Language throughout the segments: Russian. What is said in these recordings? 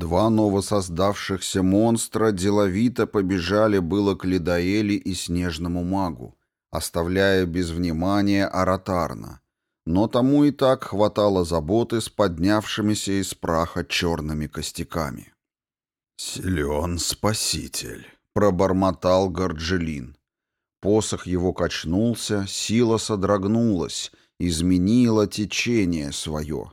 Два новосоздавшихся монстра деловито побежали было к Лидаэли и Снежному магу, оставляя без внимания Аратарна. Но тому и так хватало заботы с поднявшимися из праха черными костяками. «Силен спаситель», — пробормотал Горджелин. Посох его качнулся, сила содрогнулась, изменила течение свое.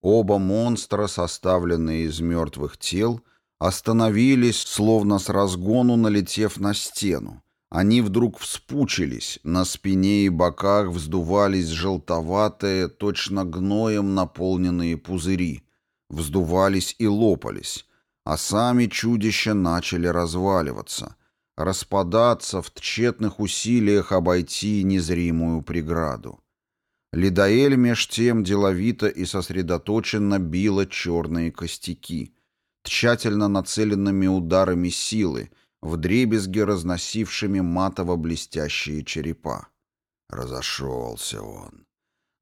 Оба монстра, составленные из мертвых тел, остановились, словно с разгону налетев на стену. Они вдруг вспучились, на спине и боках вздувались желтоватые, точно гноем наполненные пузыри, вздувались и лопались, а сами чудища начали разваливаться, распадаться в тщетных усилиях обойти незримую преграду. Лидаэль меж тем деловито и сосредоточенно била черные костяки, тщательно нацеленными ударами силы, вдребезги разносившими матово-блестящие черепа. Разошелся он.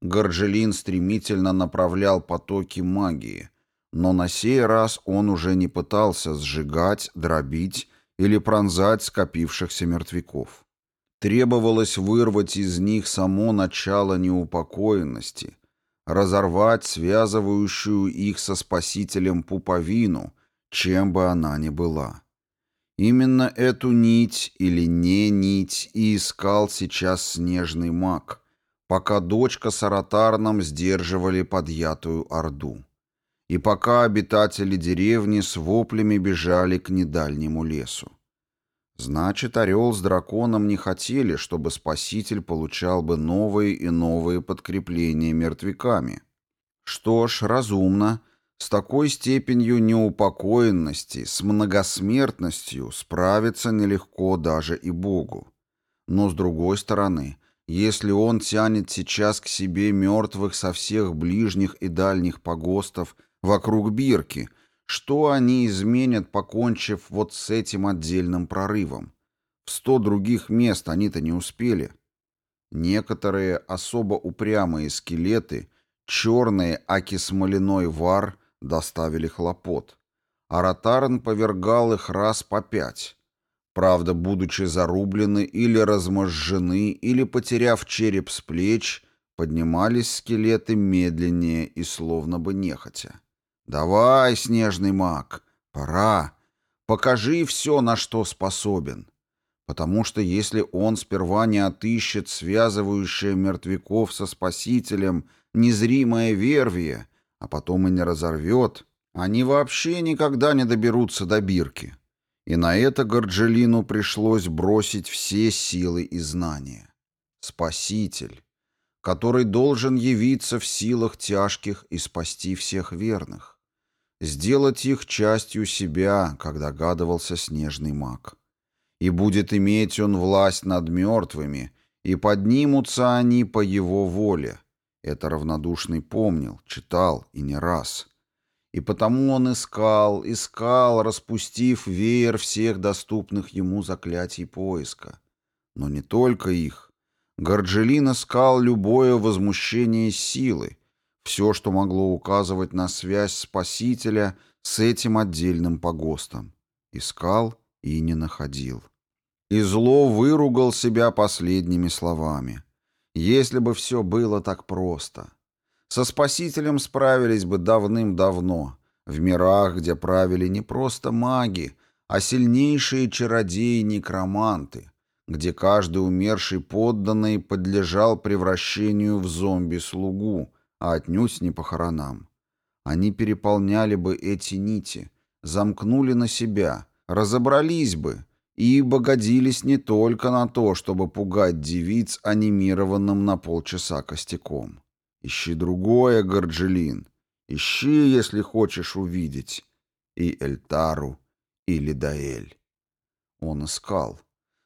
Горджелин стремительно направлял потоки магии, но на сей раз он уже не пытался сжигать, дробить или пронзать скопившихся мертвяков. Требовалось вырвать из них само начало неупокоенности, разорвать связывающую их со Спасителем пуповину, чем бы она ни была. Именно эту нить или не нить и искал сейчас снежный маг, пока дочка с Аратарном сдерживали подъятую орду. И пока обитатели деревни с воплями бежали к недальнему лесу. Значит, орел с драконом не хотели, чтобы спаситель получал бы новые и новые подкрепления мертвяками. Что ж, разумно. С такой степенью неупокоенности, с многосмертностью справиться нелегко даже и Богу. Но с другой стороны, если он тянет сейчас к себе мертвых со всех ближних и дальних погостов вокруг Бирки – что они изменят, покончив вот с этим отдельным прорывом? В сто других мест они-то не успели. Некоторые особо упрямые скелеты, черные аки-смоляной вар, доставили хлопот. Аратарн повергал их раз по пять. Правда, будучи зарублены или разможжены, или потеряв череп с плеч, поднимались скелеты медленнее и словно бы нехотя. «Давай, снежный маг, пора. Покажи все, на что способен. Потому что если он сперва не отыщет связывающее мертвяков со спасителем незримое вервие, а потом и не разорвет, они вообще никогда не доберутся до бирки». И на это Горджелину пришлось бросить все силы и знания. Спаситель, который должен явиться в силах тяжких и спасти всех верных сделать их частью себя, как догадывался снежный маг. И будет иметь он власть над мертвыми, и поднимутся они по его воле. Это равнодушный помнил, читал и не раз. И потому он искал, искал, распустив веер всех доступных ему заклятий поиска. Но не только их. Горджелин искал любое возмущение силы, все, что могло указывать на связь Спасителя с этим отдельным погостом. Искал и не находил. И зло выругал себя последними словами. Если бы все было так просто. Со Спасителем справились бы давным-давно, в мирах, где правили не просто маги, а сильнейшие чародеи-некроманты, где каждый умерший подданный подлежал превращению в зомби-слугу, а отнюдь не похоронам. Они переполняли бы эти нити, замкнули на себя, разобрались бы, ибо годились не только на то, чтобы пугать девиц анимированным на полчаса костяком. Ищи другое, Горджелин. Ищи, если хочешь увидеть. И Эльтару, и Лидаэль. Он искал.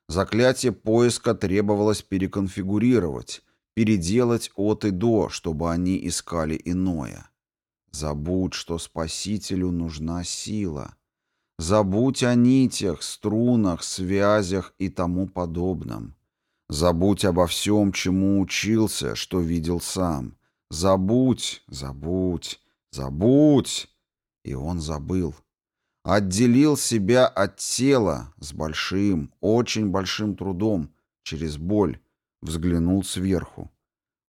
Заклятие поиска требовалось переконфигурировать, переделать от и до, чтобы они искали иное. Забудь, что спасителю нужна сила. Забудь о нитях, струнах, связях и тому подобном. Забудь обо всем, чему учился, что видел сам. Забудь, забудь, забудь. И он забыл. отделил себя от тела с большим, очень большим трудом, через боль, взглянул сверху.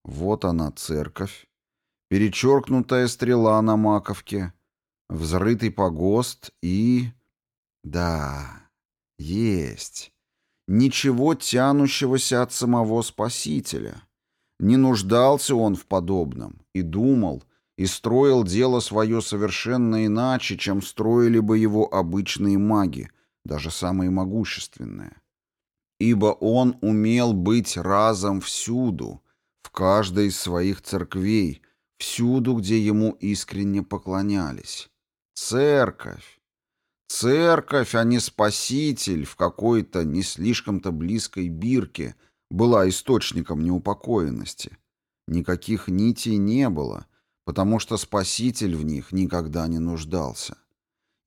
Вот она, церковь, перечеркнутая стрела на маковке, взрытый погост и... Да, есть. Ничего тянущегося от самого Спасителя. Не нуждался он в подобном и думал, и строил дело свое совершенно иначе, чем строили бы его обычные маги, даже самые могущественные. Ибо он умел быть разом всюду, в каждой из своих церквей, всюду, где ему искренне поклонялись. Церковь. Церковь, а не спаситель в какой-то не слишком-то близкой бирке была источником неупокоенности. Никаких нитей не было, потому что спаситель в них никогда не нуждался.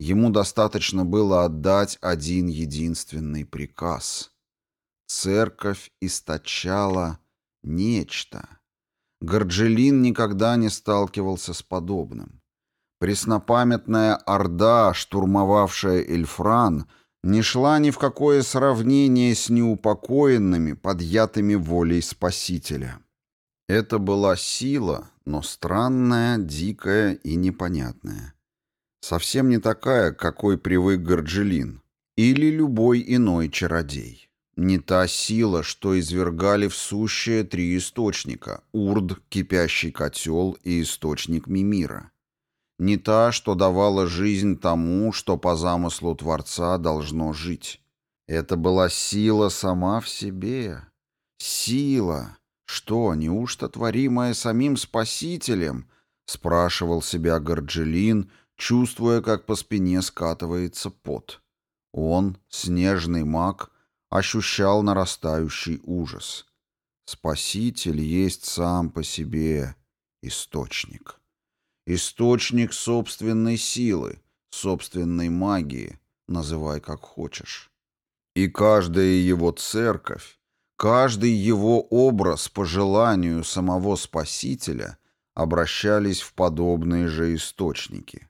Ему достаточно было отдать один единственный приказ. Церковь источала нечто. Горджелин никогда не сталкивался с подобным. Преснопамятная орда, штурмовавшая Эльфран, не шла ни в какое сравнение с неупокоенными, подъятыми волей Спасителя. Это была сила, но странная, дикая и непонятная. Совсем не такая, какой привык Горджелин или любой иной чародей. Не та сила, что извергали в сущее три источника — Урд, кипящий котел и источник Мимира. Не та, что давала жизнь тому, что по замыслу Творца должно жить. Это была сила сама в себе. Сила. Что, неужто творимая самим Спасителем? Спрашивал себя Горджелин, чувствуя, как по спине скатывается пот. Он, снежный маг, ощущал нарастающий ужас. Спаситель есть сам по себе источник. Источник собственной силы, собственной магии, называй как хочешь. И каждая его церковь, каждый его образ по желанию самого Спасителя обращались в подобные же источники.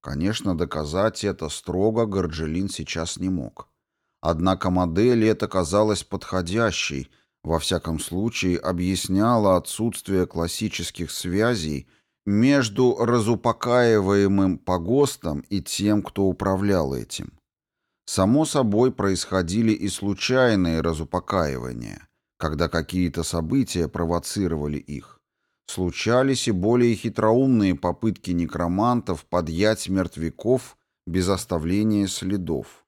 Конечно, доказать это строго Горджелин сейчас не мог. Однако модель эта казалась подходящей, во всяком случае объясняла отсутствие классических связей между разупокаиваемым погостом и тем, кто управлял этим. Само собой происходили и случайные разупокаивания, когда какие-то события провоцировали их. Случались и более хитроумные попытки некромантов подъять мертвяков без оставления следов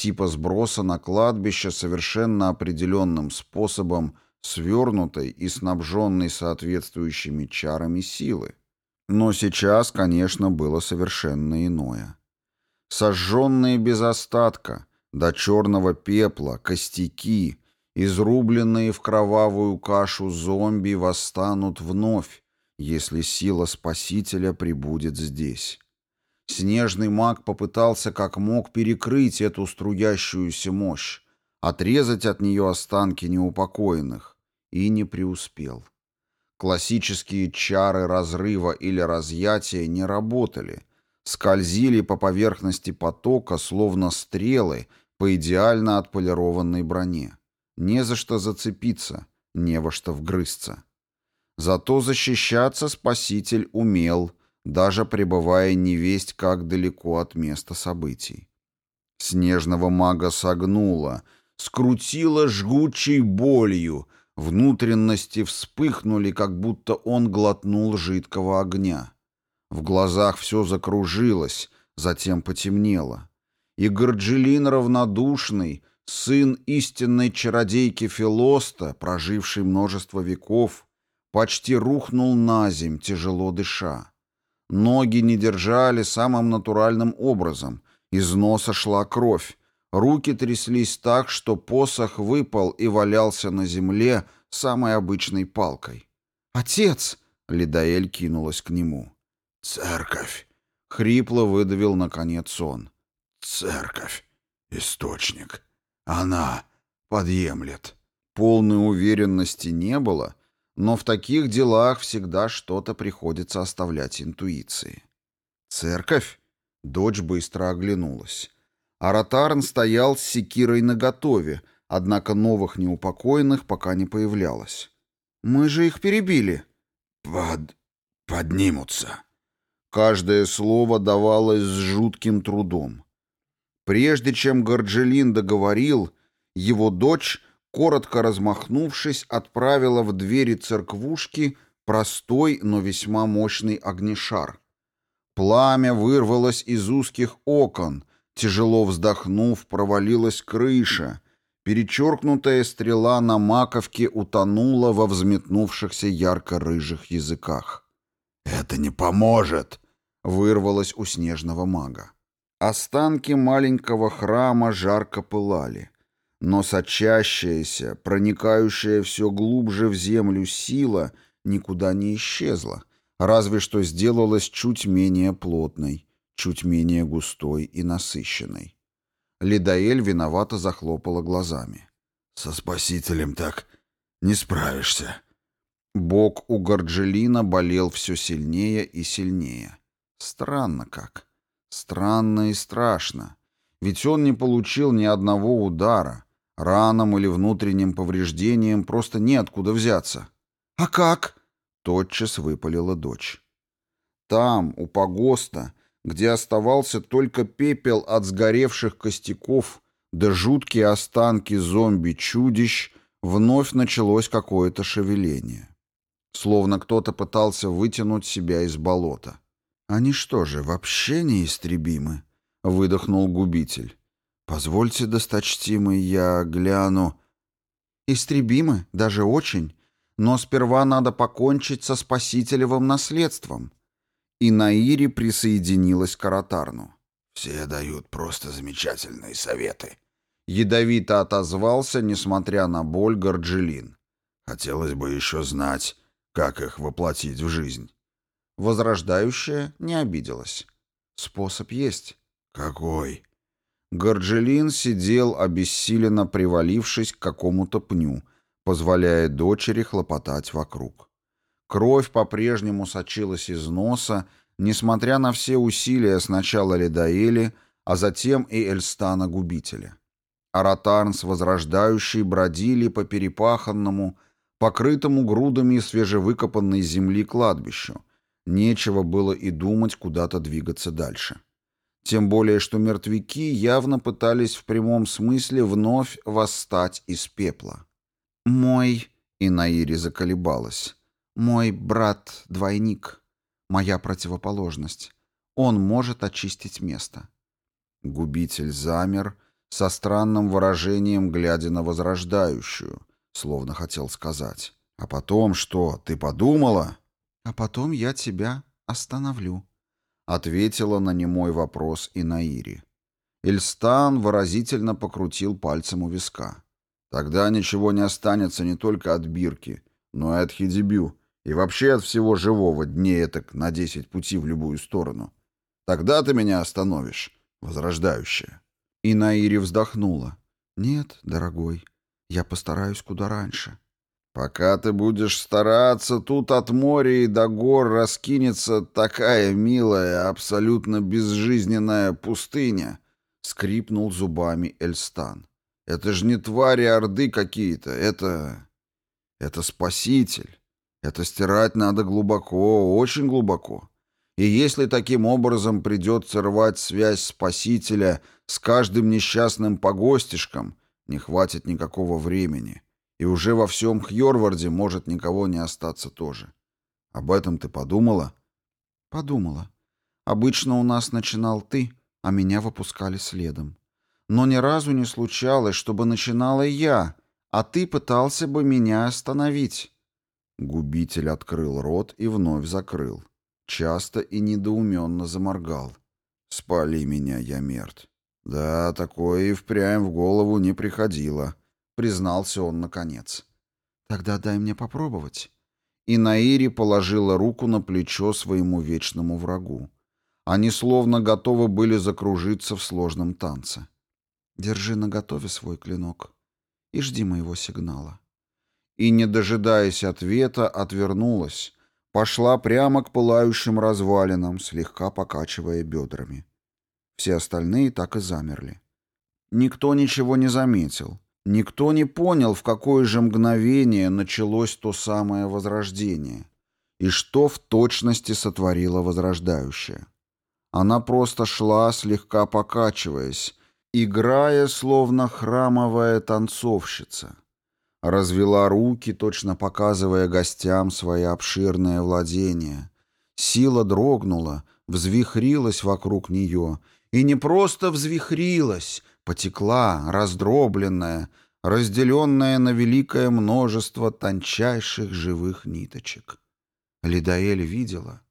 типа сброса на кладбище совершенно определенным способом свернутой и снабженной соответствующими чарами силы. Но сейчас, конечно, было совершенно иное. Сожженные без остатка, до черного пепла, костяки, изрубленные в кровавую кашу зомби восстанут вновь, если сила Спасителя прибудет здесь. Снежный маг попытался как мог перекрыть эту струящуюся мощь, отрезать от нее останки неупокоенных, и не преуспел. Классические чары разрыва или разъятия не работали, скользили по поверхности потока, словно стрелы по идеально отполированной броне. Не за что зацепиться, не во что вгрызться. Зато защищаться спаситель умел – даже пребывая невесть как далеко от места событий. Снежного мага согнуло, скрутило жгучей болью, внутренности вспыхнули, как будто он глотнул жидкого огня. В глазах все закружилось, затем потемнело. И Горджелин равнодушный, сын истинной чародейки Филоста, проживший множество веков, почти рухнул на земь, тяжело дыша. Ноги не держали самым натуральным образом. Из носа шла кровь. Руки тряслись так, что посох выпал и валялся на земле самой обычной палкой. «Отец!» — Лидаэль кинулась к нему. «Церковь!» — хрипло выдавил наконец он. «Церковь! Источник! Она подъемлет!» Полной уверенности не было, но в таких делах всегда что-то приходится оставлять интуиции. «Церковь?» Дочь быстро оглянулась. Аратарн стоял с секирой наготове, однако новых неупокоенных пока не появлялось. «Мы же их перебили». «Под... поднимутся». Каждое слово давалось с жутким трудом. Прежде чем Горджелин договорил, его дочь, коротко размахнувшись, отправила в двери церквушки простой, но весьма мощный огнешар. Пламя вырвалось из узких окон, тяжело вздохнув, провалилась крыша, перечеркнутая стрела на маковке утонула во взметнувшихся ярко-рыжих языках. «Это не поможет!» — вырвалось у снежного мага. Останки маленького храма жарко пылали, но сочащаяся, проникающая все глубже в землю сила никуда не исчезла, разве что сделалась чуть менее плотной, чуть менее густой и насыщенной. Лидаэль виновато захлопала глазами. «Со спасителем так не справишься». Бок у Горджелина болел все сильнее и сильнее. Странно как. Странно и страшно. Ведь он не получил ни одного удара. Раном или внутренним повреждением просто неоткуда взяться. «А как?» — тотчас выпалила дочь. Там, у погоста, где оставался только пепел от сгоревших костяков да жуткие останки зомби-чудищ, вновь началось какое-то шевеление. Словно кто-то пытался вытянуть себя из болота. «Они что же, вообще неистребимы?» — выдохнул губитель. «Позвольте, досточтимый, я гляну...» «Истребимы, даже очень, но сперва надо покончить со спасителевым наследством». И Наири присоединилась к Аратарну. «Все дают просто замечательные советы», — ядовито отозвался, несмотря на боль, Горджелин. «Хотелось бы еще знать, как их воплотить в жизнь». Возрождающая не обиделась. Способ есть. Какой? Горджелин сидел, обессиленно привалившись к какому-то пню, позволяя дочери хлопотать вокруг. Кровь по-прежнему сочилась из носа, несмотря на все усилия сначала Ледаэли, а затем и Эльстана-губителя. Аратарн с возрождающей бродили по перепаханному, покрытому грудами свежевыкопанной земли кладбищу, Нечего было и думать куда-то двигаться дальше. Тем более, что мертвяки явно пытались в прямом смысле вновь восстать из пепла. «Мой...» — и Наири заколебалась. «Мой брат-двойник. Моя противоположность. Он может очистить место». Губитель замер, со странным выражением глядя на возрождающую, словно хотел сказать. «А потом что, ты подумала?» «А потом я тебя остановлю», — ответила на немой вопрос и Наири. Ильстан выразительно покрутил пальцем у виска. «Тогда ничего не останется не только от Бирки, но и от Хидебю, и вообще от всего живого дней так на десять пути в любую сторону. Тогда ты меня остановишь, возрождающая». И Наири вздохнула. «Нет, дорогой, я постараюсь куда раньше». Пока ты будешь стараться, тут от моря и до гор раскинется такая милая, абсолютно безжизненная пустыня, — скрипнул зубами Эльстан. Это же не твари Орды какие-то, это... это спаситель. Это стирать надо глубоко, очень глубоко. И если таким образом придется рвать связь спасителя с каждым несчастным погостишком, не хватит никакого времени. — и уже во всем Хьорварде может никого не остаться тоже. Об этом ты подумала? Подумала. Обычно у нас начинал ты, а меня выпускали следом. Но ни разу не случалось, чтобы начинала я, а ты пытался бы меня остановить. Губитель открыл рот и вновь закрыл. Часто и недоуменно заморгал. «Спали меня, я мертв». Да, такое и впрямь в голову не приходило признался он наконец. «Тогда дай мне попробовать». И Наири положила руку на плечо своему вечному врагу. Они словно готовы были закружиться в сложном танце. «Держи наготове свой клинок и жди моего сигнала». И, не дожидаясь ответа, отвернулась, пошла прямо к пылающим развалинам, слегка покачивая бедрами. Все остальные так и замерли. Никто ничего не заметил. Никто не понял, в какое же мгновение началось то самое возрождение. И что в точности сотворила возрождающая. Она просто шла, слегка покачиваясь, играя, словно храмовая танцовщица. Развела руки, точно показывая гостям свои обширные владения. Сила дрогнула, взвихрилась вокруг нее, и не просто взвихрилась, потекла, раздробленная, разделенная на великое множество тончайших живых ниточек. Лидаэль видела.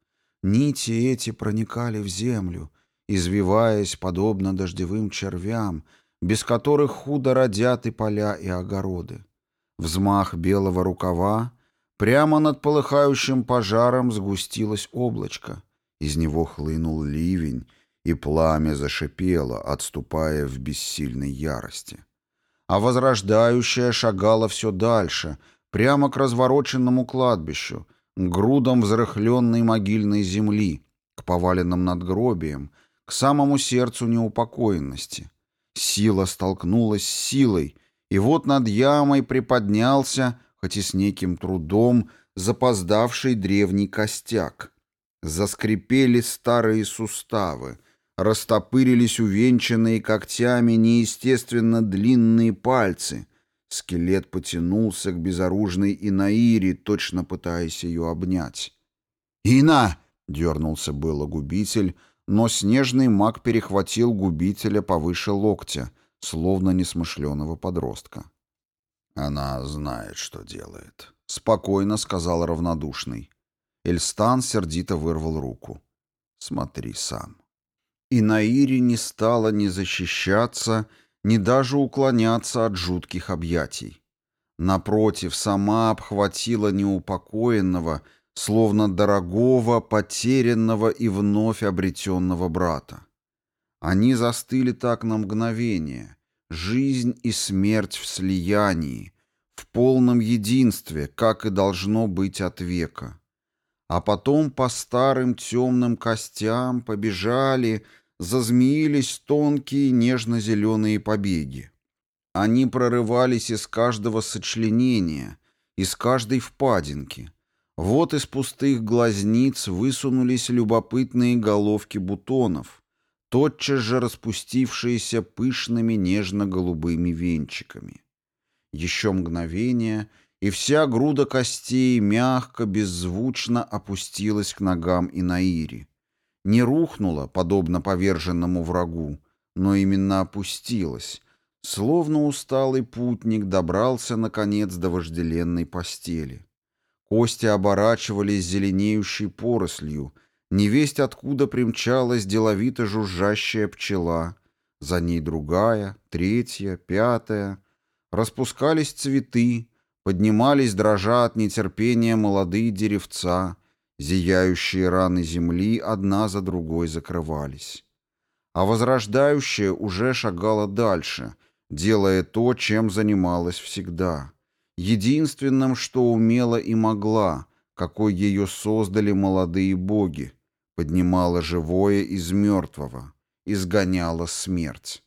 Нити эти проникали в землю, извиваясь, подобно дождевым червям, без которых худо родят и поля, и огороды. Взмах белого рукава, прямо над полыхающим пожаром сгустилось облачко. Из него хлынул ливень, и пламя зашипело, отступая в бессильной ярости. А возрождающая шагала все дальше, прямо к развороченному кладбищу, к грудам взрыхленной могильной земли, к поваленным надгробиям, к самому сердцу неупокоенности. Сила столкнулась с силой, и вот над ямой приподнялся, хоть и с неким трудом, запоздавший древний костяк. Заскрипели старые суставы, растопырились увенчанные когтями неестественно длинные пальцы. Скелет потянулся к безоружной Инаире, точно пытаясь ее обнять. «Ина!» — дернулся было губитель, но снежный маг перехватил губителя повыше локтя, словно несмышленого подростка. «Она знает, что делает», — спокойно сказал равнодушный. Эльстан сердито вырвал руку. «Смотри сам». И Наире не стала ни защищаться, ни даже уклоняться от жутких объятий. Напротив, сама обхватила неупокоенного, словно дорогого, потерянного и вновь обретенного брата. Они застыли так на мгновение, жизнь и смерть в слиянии, в полном единстве, как и должно быть от века. А потом по старым темным костям побежали, зазмеились тонкие нежно-зеленые побеги. Они прорывались из каждого сочленения, из каждой впадинки. Вот из пустых глазниц высунулись любопытные головки бутонов, тотчас же распустившиеся пышными нежно-голубыми венчиками. Еще мгновение, и вся груда костей мягко, беззвучно опустилась к ногам Инаири не рухнула, подобно поверженному врагу, но именно опустилась, словно усталый путник добрался, наконец, до вожделенной постели. Кости оборачивались зеленеющей порослью, невесть откуда примчалась деловито жужжащая пчела, за ней другая, третья, пятая. Распускались цветы, поднимались, дрожа от нетерпения, молодые деревца — Зияющие раны земли одна за другой закрывались. А возрождающая уже шагала дальше, делая то, чем занималась всегда. Единственным, что умела и могла, какой ее создали молодые боги, поднимала живое из мертвого, изгоняла смерть.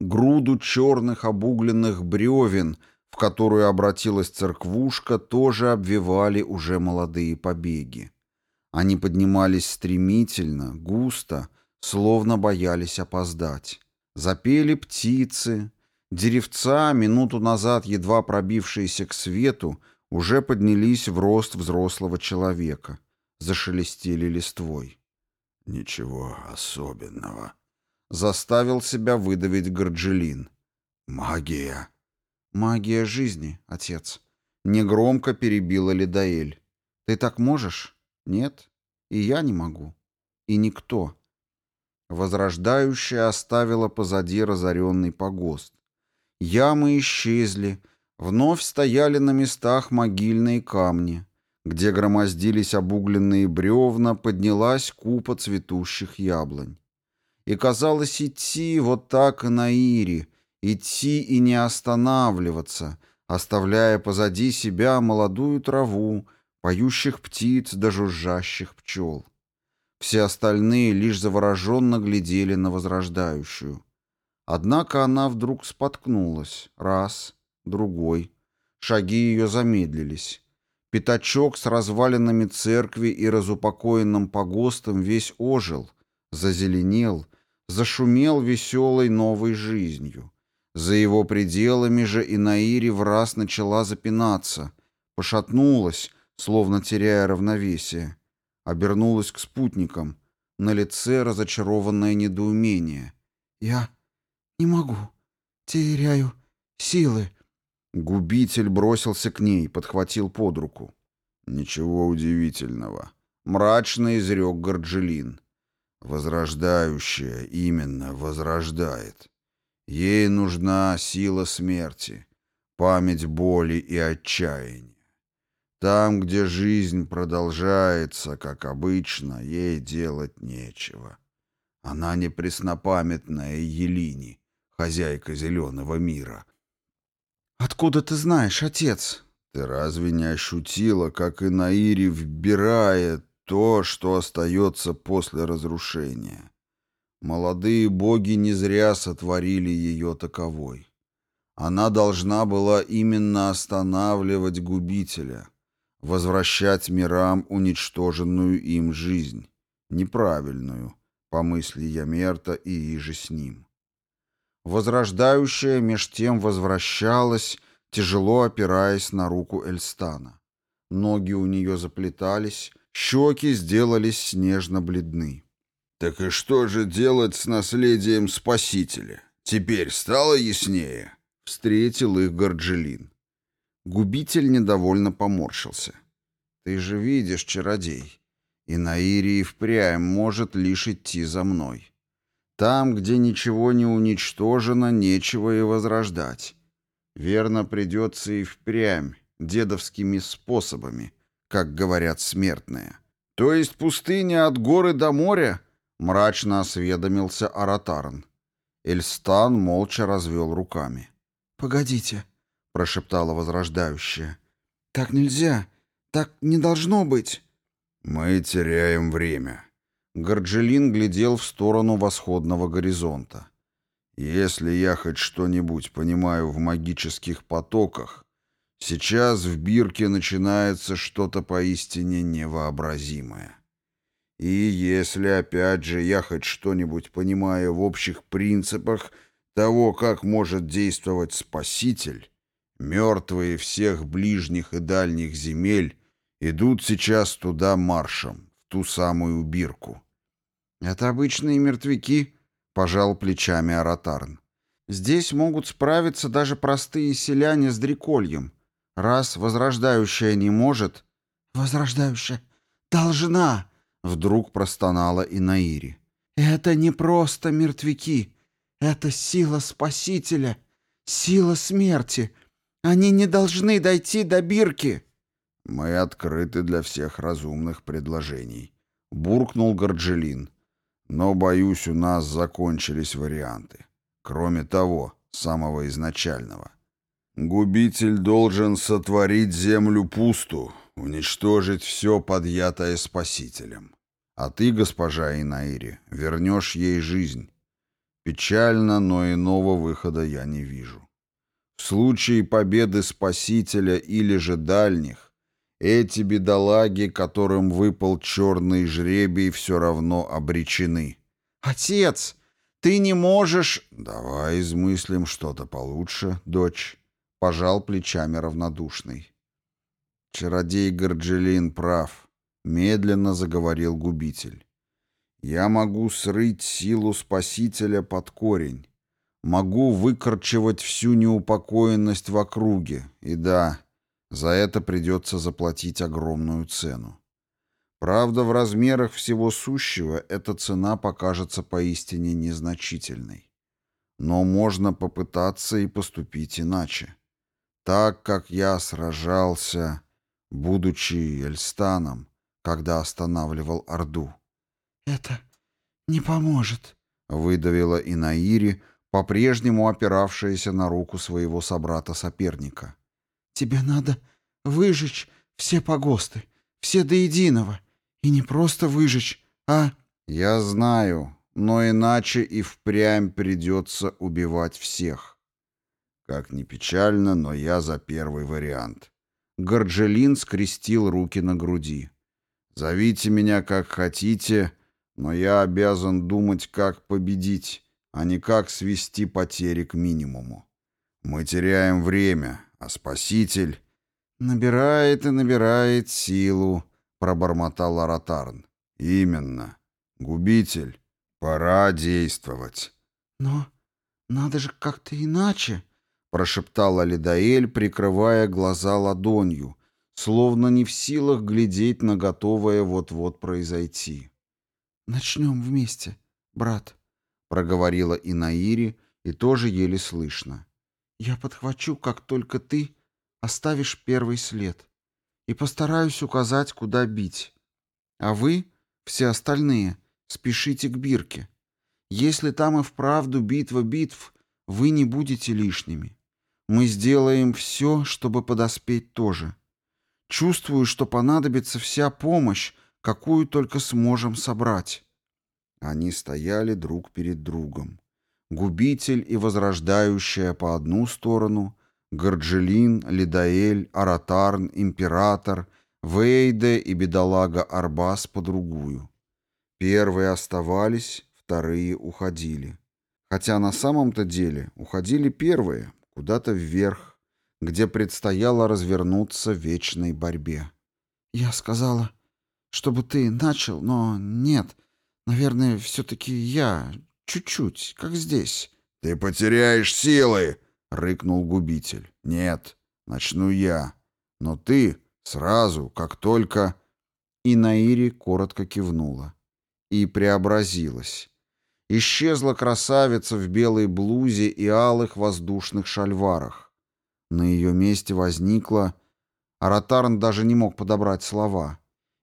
Груду черных обугленных бревен, в которую обратилась церквушка, тоже обвивали уже молодые побеги. Они поднимались стремительно, густо, словно боялись опоздать. Запели птицы. Деревца, минуту назад едва пробившиеся к свету, уже поднялись в рост взрослого человека. Зашелестели листвой. «Ничего особенного», — заставил себя выдавить Горджелин. «Магия». «Магия жизни, отец», — негромко перебила Лидаэль. «Ты так можешь?» Нет, и я не могу. И никто. Возрождающая оставила позади разоренный погост. Ямы исчезли, вновь стояли на местах могильные камни. Где громоздились обугленные бревна, поднялась купа цветущих яблонь. И казалось идти вот так и на Ире, идти и не останавливаться, оставляя позади себя молодую траву, поющих птиц да жужжащих пчел. Все остальные лишь завороженно глядели на возрождающую. Однако она вдруг споткнулась. Раз, другой. Шаги ее замедлились. Пятачок с развалинами церкви и разупокоенным погостом весь ожил, зазеленел, зашумел веселой новой жизнью. За его пределами же и Наири в раз начала запинаться, пошатнулась, словно теряя равновесие, обернулась к спутникам, на лице разочарованное недоумение. «Я не могу, теряю силы». Губитель бросился к ней, подхватил под руку. «Ничего удивительного», — мрачно изрек Горджелин. «Возрождающая именно возрождает. Ей нужна сила смерти, память боли и отчаяния. Там, где жизнь продолжается, как обычно, ей делать нечего. Она не преснопамятная Елини, хозяйка зеленого мира. «Откуда ты знаешь, отец?» «Ты разве не ощутила, как и Наири вбирает то, что остается после разрушения?» Молодые боги не зря сотворили ее таковой. Она должна была именно останавливать губителя, возвращать мирам уничтоженную им жизнь, неправильную, по мысли Ямерта и иже с ним. Возрождающая меж тем возвращалась, тяжело опираясь на руку Эльстана. Ноги у нее заплетались, щеки сделались снежно бледны. Так и что же делать с наследием Спасителя? Теперь стало яснее? Встретил их Горджелин. Губитель недовольно поморщился. Ты же видишь, чародей, и Наири и впрямь может лишь идти за мной. Там, где ничего не уничтожено, нечего и возрождать. Верно, придется и впрямь, дедовскими способами, как говорят смертные. То есть пустыня от горы до моря — Мрачно осведомился Аратарн. Эльстан молча развел руками. «Погодите», — прошептала возрождающая. «Так нельзя. Так не должно быть». «Мы теряем время». Горджелин глядел в сторону восходного горизонта. «Если я хоть что-нибудь понимаю в магических потоках, сейчас в Бирке начинается что-то поистине невообразимое». И если, опять же, я хоть что-нибудь понимаю в общих принципах того, как может действовать Спаситель, мертвые всех ближних и дальних земель идут сейчас туда маршем, в ту самую бирку. «Это обычные мертвяки», — пожал плечами Аратарн. «Здесь могут справиться даже простые селяне с дрекольем. Раз возрождающая не может...» «Возрождающая должна!» Вдруг простонала и Наири. «Это не просто мертвяки. Это сила Спасителя, сила смерти. Они не должны дойти до Бирки». «Мы открыты для всех разумных предложений», — буркнул Горджелин. «Но, боюсь, у нас закончились варианты. Кроме того, самого изначального. Губитель должен сотворить землю пусту, уничтожить все подъятое спасителем. А ты, госпожа Инаири, вернешь ей жизнь. Печально, но иного выхода я не вижу. В случае победы спасителя или же дальних, эти бедолаги, которым выпал черный жребий, все равно обречены. «Отец, ты не можешь...» «Давай измыслим что-то получше, дочь», — пожал плечами равнодушный. Чародей Горджелин прав, медленно заговорил губитель. Я могу срыть силу спасителя под корень. Могу выкорчевать всю неупокоенность в округе. И да, за это придется заплатить огромную цену. Правда, в размерах всего сущего эта цена покажется поистине незначительной. Но можно попытаться и поступить иначе. Так как я сражался будучи Эльстаном, когда останавливал Орду. «Это не поможет», — выдавила Инаири, по-прежнему опиравшаяся на руку своего собрата-соперника. «Тебе надо выжечь все погосты, все до единого, и не просто выжечь, а...» «Я знаю, но иначе и впрямь придется убивать всех». Как ни печально, но я за первый вариант. Горджелин скрестил руки на груди. «Зовите меня как хотите, но я обязан думать, как победить, а не как свести потери к минимуму. Мы теряем время, а Спаситель...» «Набирает и набирает силу», — пробормотал Аратарн. «Именно. Губитель. Пора действовать». «Но надо же как-то иначе», — прошептала Лидаэль, прикрывая глаза ладонью, словно не в силах глядеть на готовое вот-вот произойти. «Начнем вместе, брат», — проговорила Инаири, и тоже еле слышно. «Я подхвачу, как только ты оставишь первый след, и постараюсь указать, куда бить. А вы, все остальные, спешите к Бирке. Если там и вправду битва битв, вы не будете лишними. Мы сделаем все, чтобы подоспеть тоже. Чувствую, что понадобится вся помощь, какую только сможем собрать». Они стояли друг перед другом. Губитель и возрождающая по одну сторону, Горджелин, Лидаэль, Аратарн, Император, Вейде и бедолага Арбас по другую. Первые оставались, вторые уходили. Хотя на самом-то деле уходили первые, куда-то вверх, где предстояло развернуться вечной борьбе. «Я сказала, чтобы ты начал, но нет. Наверное, все-таки я. Чуть-чуть, как здесь». «Ты потеряешь силы!» — рыкнул губитель. «Нет, начну я. Но ты сразу, как только...» И Наири коротко кивнула. И преобразилась. Исчезла красавица в белой блузе и алых воздушных шальварах. На ее месте возникла... Аратарн даже не мог подобрать слова.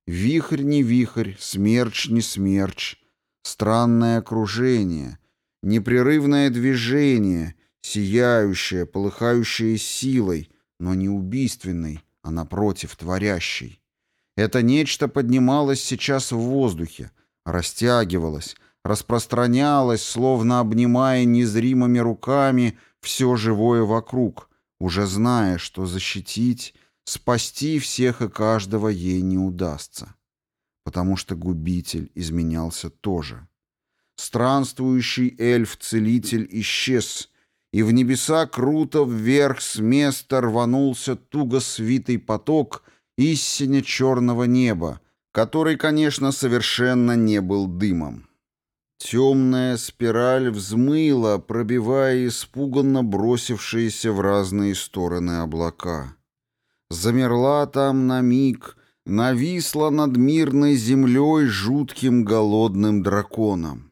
Вихрь не вихрь, смерч не смерч. Странное окружение, непрерывное движение, сияющее, полыхающее силой, но не убийственной, а напротив, творящей. Это нечто поднималось сейчас в воздухе, растягивалось, распространялось, словно обнимая незримыми руками все живое вокруг, уже зная, что защитить, спасти всех и каждого ей не удастся. Потому что губитель изменялся тоже. Странствующий эльф-целитель исчез, и в небеса круто вверх с места рванулся туго свитый поток истине черного неба, который, конечно, совершенно не был дымом. Темная спираль взмыла, пробивая испуганно бросившиеся в разные стороны облака. Замерла там на миг, нависла над мирной землей жутким голодным драконом.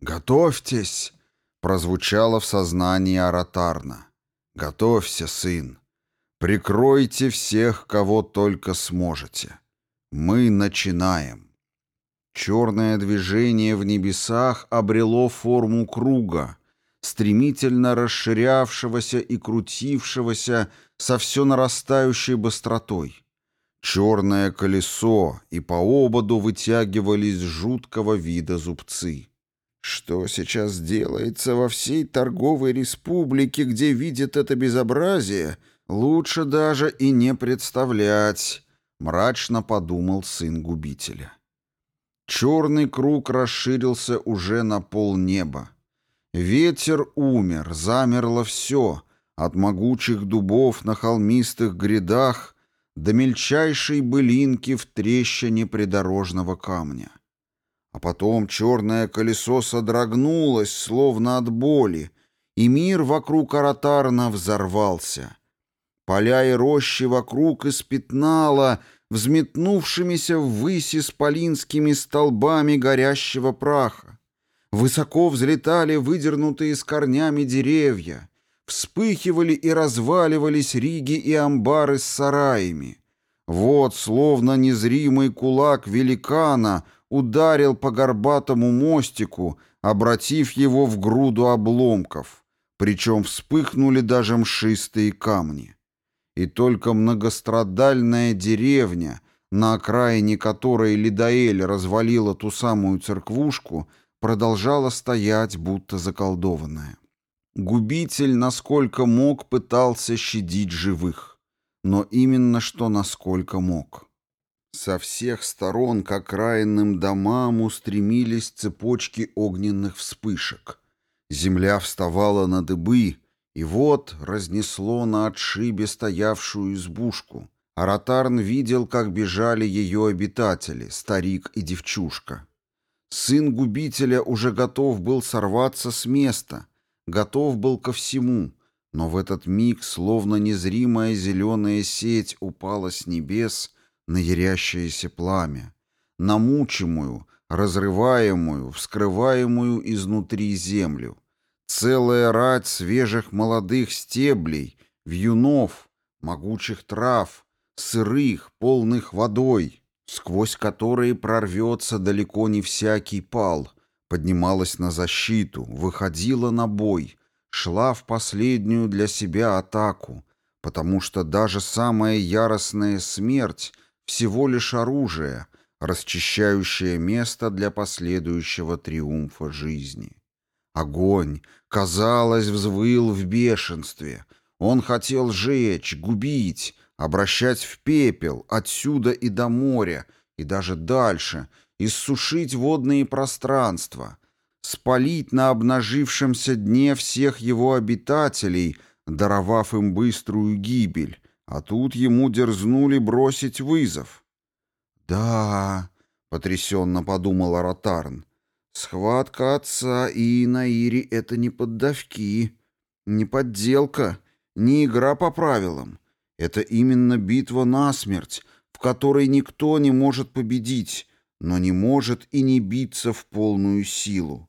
«Готовьтесь!» — прозвучало в сознании Аратарна. «Готовься, сын! Прикройте всех, кого только сможете. Мы начинаем!» Черное движение в небесах обрело форму круга, стремительно расширявшегося и крутившегося со все нарастающей быстротой. Черное колесо, и по ободу вытягивались жуткого вида зубцы. Что сейчас делается во всей торговой республике, где видят это безобразие, лучше даже и не представлять, мрачно подумал сын губителя. Черный круг расширился уже на полнеба. Ветер умер, замерло все, от могучих дубов на холмистых грядах до мельчайшей былинки в трещине придорожного камня. А потом черное колесо содрогнулось, словно от боли, и мир вокруг Аратарна взорвался. Поля и рощи вокруг испятнало взметнувшимися ввысь исполинскими столбами горящего праха. Высоко взлетали выдернутые с корнями деревья, вспыхивали и разваливались риги и амбары с сараями. Вот, словно незримый кулак великана, ударил по горбатому мостику, обратив его в груду обломков, причем вспыхнули даже мшистые камни. И только многострадальная деревня, на окраине которой Лидаэль развалила ту самую церквушку, продолжала стоять, будто заколдованная. Губитель, насколько мог, пытался щадить живых. Но именно что насколько мог. Со всех сторон к окраинным домам устремились цепочки огненных вспышек. Земля вставала на дыбы, и вот разнесло на отшибе стоявшую избушку. Аратарн видел, как бежали ее обитатели, старик и девчушка. Сын губителя уже готов был сорваться с места, готов был ко всему, но в этот миг, словно незримая зеленая сеть, упала с небес на ярящееся пламя, на мучимую, разрываемую, вскрываемую изнутри землю. Целая рать свежих молодых стеблей, вьюнов, могучих трав, сырых, полных водой, сквозь которые прорвется далеко не всякий пал, поднималась на защиту, выходила на бой, шла в последнюю для себя атаку, потому что даже самая яростная смерть всего лишь оружие, расчищающее место для последующего триумфа жизни. Огонь, казалось, взвыл в бешенстве. Он хотел жечь, губить, обращать в пепел отсюда и до моря, и даже дальше, иссушить водные пространства, спалить на обнажившемся дне всех его обитателей, даровав им быструю гибель, а тут ему дерзнули бросить вызов. «Да», — потрясенно подумал Аратарн, — «схватка отца и Наири — это не поддавки, не подделка, не игра по правилам. Это именно битва насмерть, в которой никто не может победить, но не может и не биться в полную силу.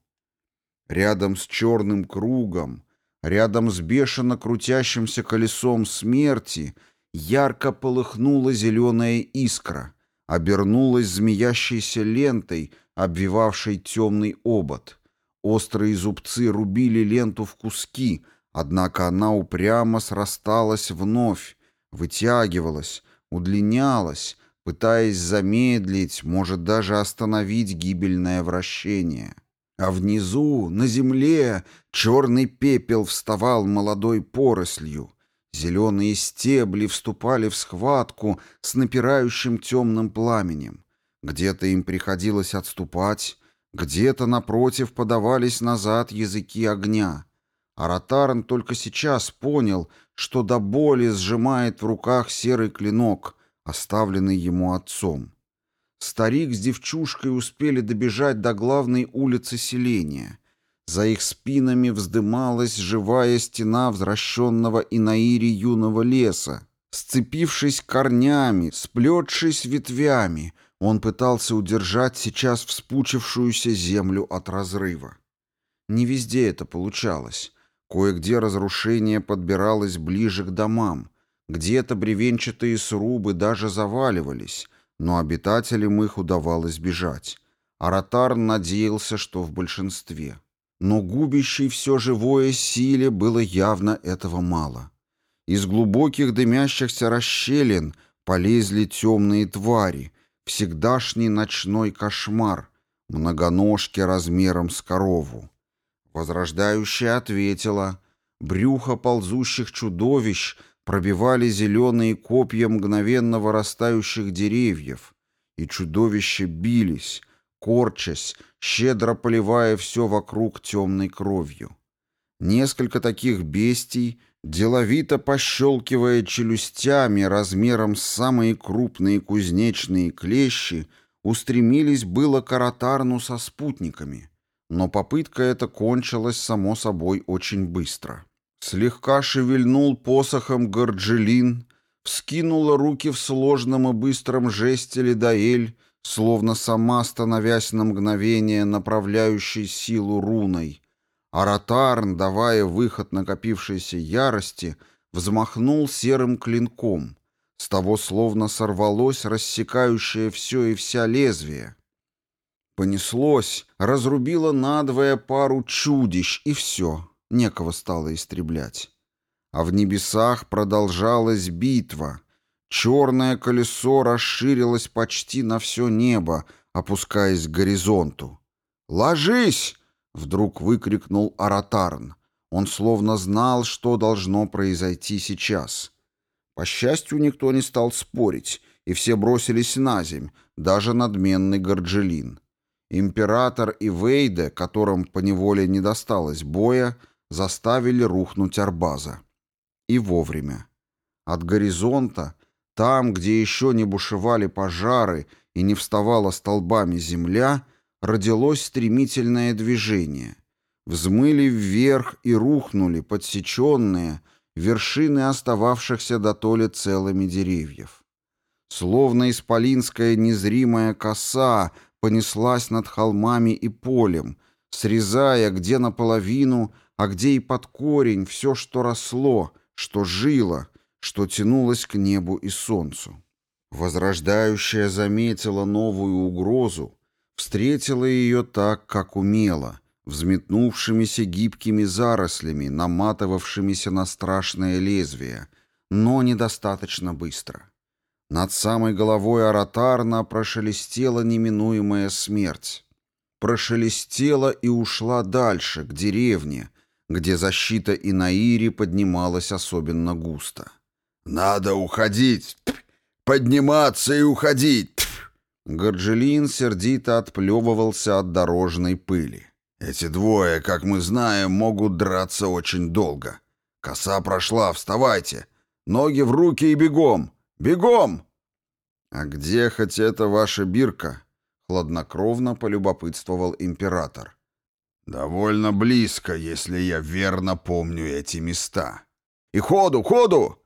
Рядом с черным кругом, рядом с бешено крутящимся колесом смерти ярко полыхнула зеленая искра, обернулась змеящейся лентой, обвивавшей темный обод. Острые зубцы рубили ленту в куски, однако она упрямо срасталась вновь, вытягивалась, удлинялась, пытаясь замедлить, может даже остановить гибельное вращение. А внизу, на земле, черный пепел вставал молодой порослью. Зеленые стебли вступали в схватку с напирающим темным пламенем. Где-то им приходилось отступать, где-то, напротив, подавались назад языки огня. Аратарн только сейчас понял, что до боли сжимает в руках серый клинок, оставленный ему отцом. Старик с девчушкой успели добежать до главной улицы селения. За их спинами вздымалась живая стена возвращенного Инаири юного леса. Сцепившись корнями, сплетшись ветвями, он пытался удержать сейчас вспучившуюся землю от разрыва. Не везде это получалось. Кое-где разрушение подбиралось ближе к домам. Где-то бревенчатые срубы даже заваливались, но обитателям их удавалось бежать. Аратарн надеялся, что в большинстве. Но губящей все живое силе было явно этого мало. Из глубоких дымящихся расщелин полезли темные твари, всегдашний ночной кошмар, многоножки размером с корову. Возрождающая ответила. Брюхо ползущих чудовищ пробивали зеленые копья мгновенно вырастающих деревьев, и чудовища бились, корчась, щедро поливая все вокруг темной кровью. Несколько таких бестий, деловито пощелкивая челюстями размером с самые крупные кузнечные клещи, устремились было к Аратарну со спутниками — но попытка эта кончилась, само собой, очень быстро. Слегка шевельнул посохом Горджелин, вскинула руки в сложном и быстром жесте Лидаэль, словно сама становясь на мгновение направляющей силу руной. Аратарн, давая выход накопившейся ярости, взмахнул серым клинком. С того словно сорвалось рассекающее все и вся лезвие — Понеслось, разрубило надвое пару чудищ, и все, некого стало истреблять. А в небесах продолжалась битва. Черное колесо расширилось почти на все небо, опускаясь к горизонту. «Ложись!» — вдруг выкрикнул Аратарн. Он словно знал, что должно произойти сейчас. По счастью, никто не стал спорить, и все бросились на земь, даже надменный Горджелин. Император и Вейде, которым поневоле не досталось боя, заставили рухнуть Арбаза. И вовремя. От горизонта, там, где еще не бушевали пожары и не вставала столбами земля, родилось стремительное движение. Взмыли вверх и рухнули подсеченные вершины остававшихся до толи целыми деревьев. Словно исполинская незримая коса понеслась над холмами и полем, срезая где наполовину, а где и под корень все, что росло, что жило, что тянулось к небу и солнцу. Возрождающая заметила новую угрозу, встретила ее так, как умела, взметнувшимися гибкими зарослями, наматывавшимися на страшное лезвие, но недостаточно быстро. Над самой головой Аратарна прошелестела неминуемая смерть. Прошелестела и ушла дальше, к деревне, где защита Инаири поднималась особенно густо. «Надо уходить! Подниматься и уходить!» Горджелин сердито отплевывался от дорожной пыли. «Эти двое, как мы знаем, могут драться очень долго. Коса прошла, вставайте! Ноги в руки и бегом! Бегом!» «А где хоть эта ваша бирка?» — хладнокровно полюбопытствовал император. «Довольно близко, если я верно помню эти места. И ходу, ходу!»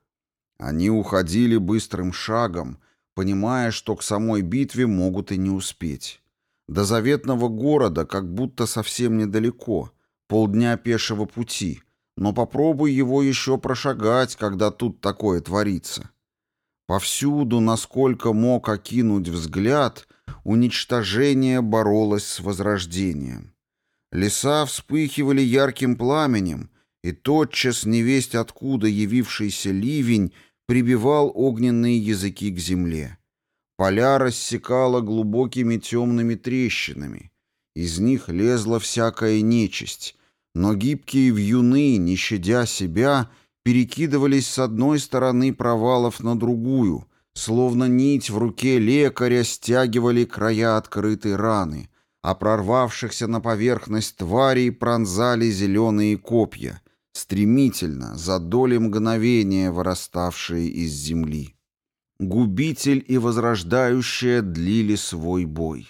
Они уходили быстрым шагом, понимая, что к самой битве могут и не успеть. До заветного города как будто совсем недалеко, полдня пешего пути, но попробуй его еще прошагать, когда тут такое творится. Повсюду, насколько мог окинуть взгляд, уничтожение боролось с возрождением. Леса вспыхивали ярким пламенем, и тотчас невесть откуда явившийся ливень прибивал огненные языки к земле. Поля рассекало глубокими темными трещинами. Из них лезла всякая нечисть, но гибкие вьюны, не щадя себя, перекидывались с одной стороны провалов на другую, словно нить в руке лекаря стягивали края открытой раны, а прорвавшихся на поверхность тварей пронзали зеленые копья, стремительно, за доли мгновения выраставшие из земли. Губитель и возрождающая длили свой бой.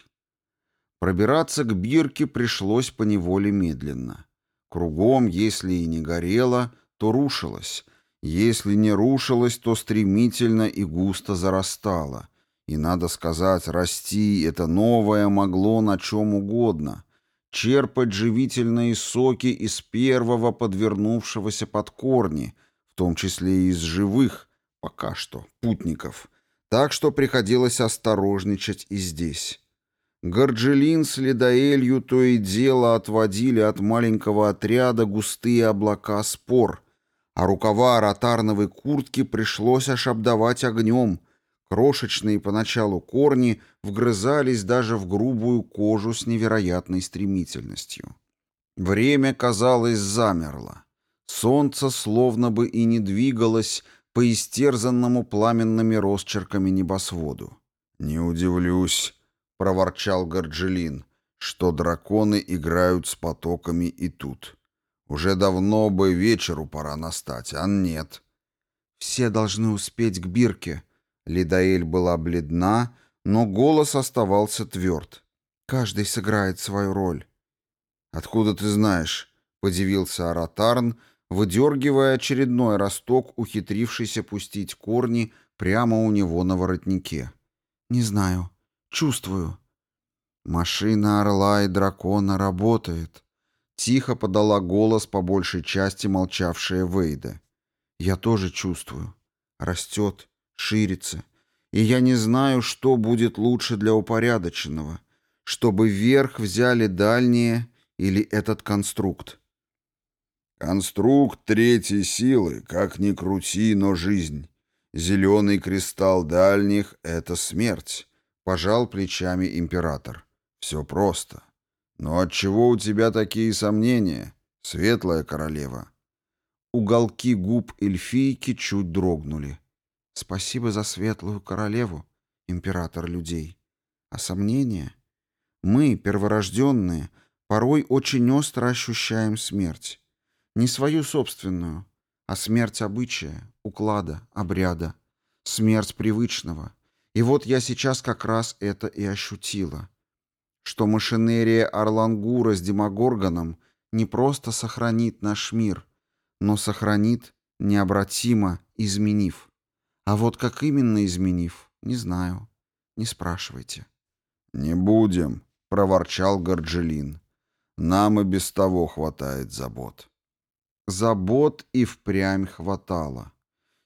Пробираться к бирке пришлось поневоле медленно. Кругом, если и не горело, то рушилось. Если не рушилось, то стремительно и густо зарастало. И, надо сказать, расти это новое могло на чем угодно. Черпать живительные соки из первого подвернувшегося под корни, в том числе и из живых, пока что, путников. Так что приходилось осторожничать и здесь. Горджелин с Ледоэлью то и дело отводили от маленького отряда густые облака спор — а рукава ротарновой куртки пришлось ошабдовать огнем. Крошечные поначалу корни вгрызались даже в грубую кожу с невероятной стремительностью. Время, казалось, замерло. Солнце словно бы и не двигалось по истерзанному пламенными росчерками небосводу. «Не удивлюсь», — проворчал Горджелин, — «что драконы играют с потоками и тут». Уже давно бы вечеру пора настать, а нет. Все должны успеть к бирке. Лидаэль была бледна, но голос оставался тверд. Каждый сыграет свою роль. «Откуда ты знаешь?» — подивился Аратарн, выдергивая очередной росток, ухитрившийся пустить корни прямо у него на воротнике. «Не знаю. Чувствую». «Машина орла и дракона работает», Тихо подала голос по большей части молчавшая Вейда. «Я тоже чувствую. Растет, ширится. И я не знаю, что будет лучше для упорядоченного. Чтобы вверх взяли дальние или этот конструкт». «Конструкт третьей силы, как ни крути, но жизнь. Зеленый кристалл дальних — это смерть, — пожал плечами император. Все просто. Но отчего у тебя такие сомнения, светлая королева? Уголки губ эльфийки чуть дрогнули. Спасибо за светлую королеву, император людей. А сомнения? Мы, перворожденные, порой очень остро ощущаем смерть. Не свою собственную, а смерть обычая, уклада, обряда. Смерть привычного. И вот я сейчас как раз это и ощутила. Что машинерия Орлангура с Демогоргоном не просто сохранит наш мир, но сохранит необратимо, изменив. А вот как именно изменив, не знаю. Не спрашивайте. «Не будем», — проворчал Горджелин. «Нам и без того хватает забот». Забот и впрямь хватало.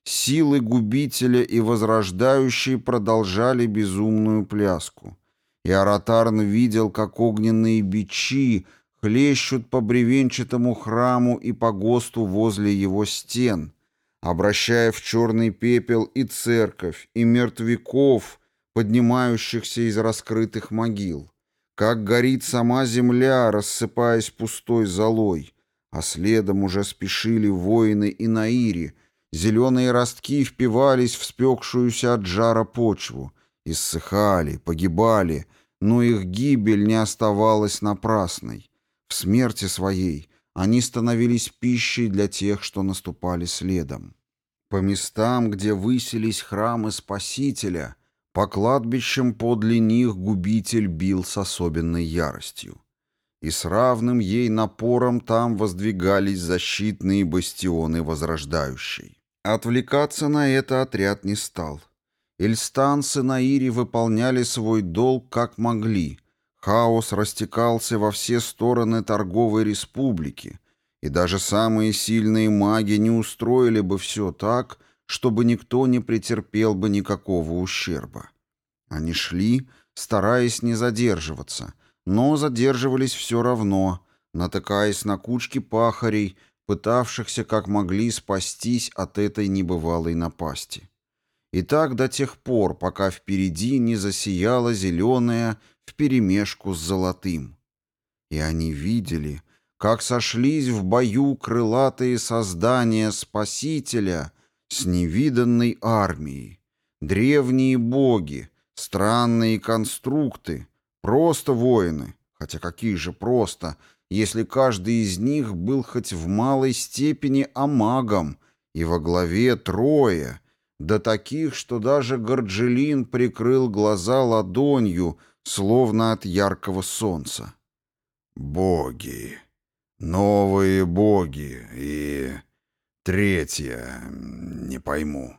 Силы губителя и возрождающие продолжали безумную пляску. И Аратарн видел, как огненные бичи хлещут по бревенчатому храму и по ГОСТу возле его стен, обращая в черный пепел и церковь, и мертвяков, поднимающихся из раскрытых могил, как горит сама земля, рассыпаясь пустой золой, а следом уже спешили воины и наири. Зеленые ростки впивались в спекшуюся от жара почву, иссыхали, погибали, но их гибель не оставалась напрасной. В смерти своей они становились пищей для тех, что наступали следом. По местам, где высились храмы Спасителя, по кладбищам подле них губитель бил с особенной яростью и с равным ей напором там воздвигались защитные бастионы возрождающей. Отвлекаться на это отряд не стал. Эльстанцы на Ире выполняли свой долг как могли. Хаос растекался во все стороны торговой республики, и даже самые сильные маги не устроили бы все так, чтобы никто не претерпел бы никакого ущерба. Они шли, стараясь не задерживаться — но задерживались все равно, натыкаясь на кучки пахарей, пытавшихся как могли спастись от этой небывалой напасти. И так до тех пор, пока впереди не засияло зеленое вперемешку с золотым. И они видели, как сошлись в бою крылатые создания Спасителя с невиданной армией, древние боги, странные конструкты, Просто воины. Хотя какие же просто, если каждый из них был хоть в малой степени амагом, и во главе трое, до таких, что даже Горджелин прикрыл глаза ладонью, словно от яркого солнца. Боги. Новые боги. И... Третье. Не пойму.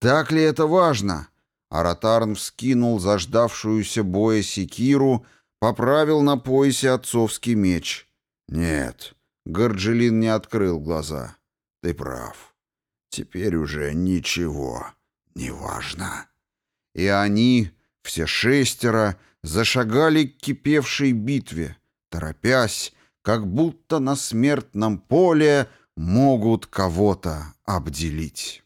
Так ли это важно? Аратарн вскинул заждавшуюся боя секиру, поправил на поясе отцовский меч. «Нет». Горджелин не открыл глаза. «Ты прав. Теперь уже ничего не важно». И они, все шестеро, зашагали к кипевшей битве, торопясь, как будто на смертном поле могут кого-то обделить.